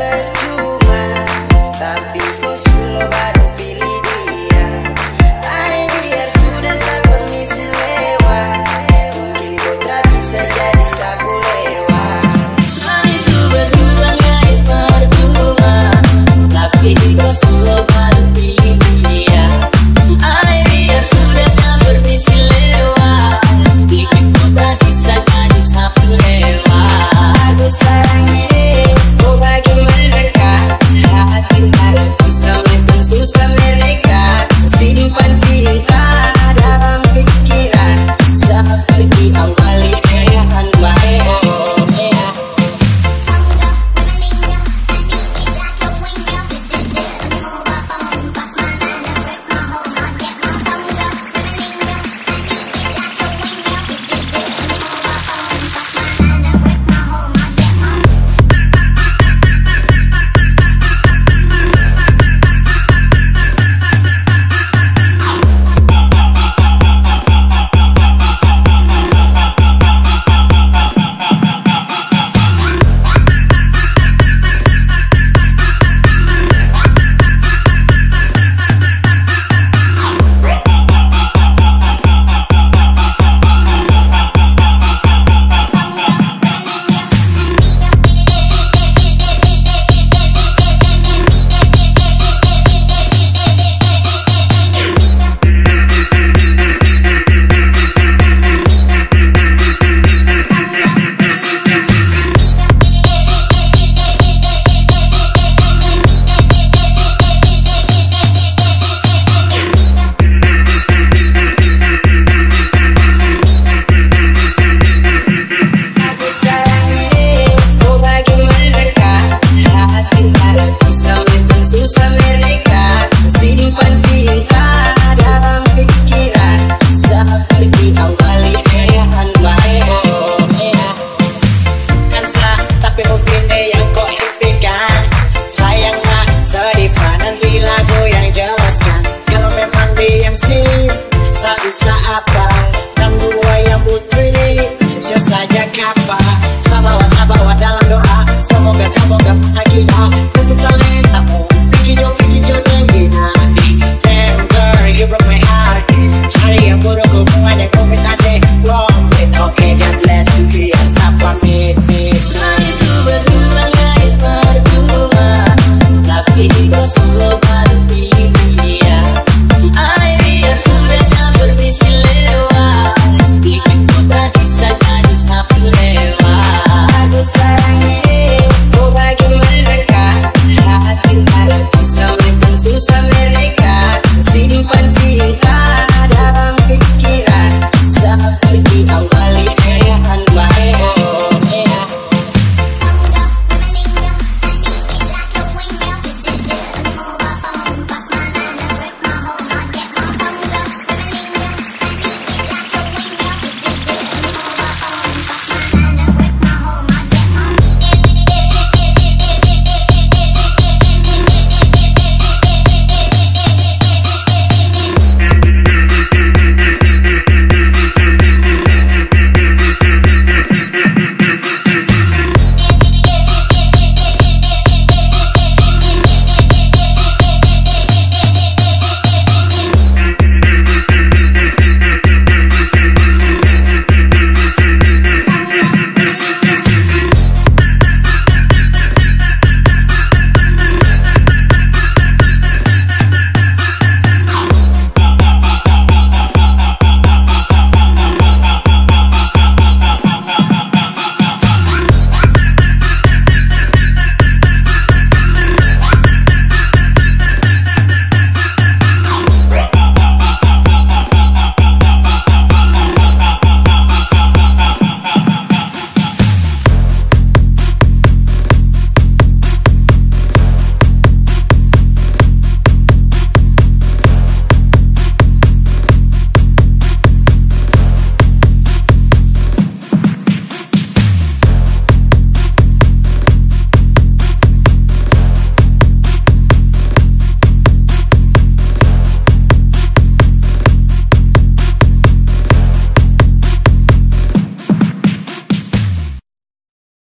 say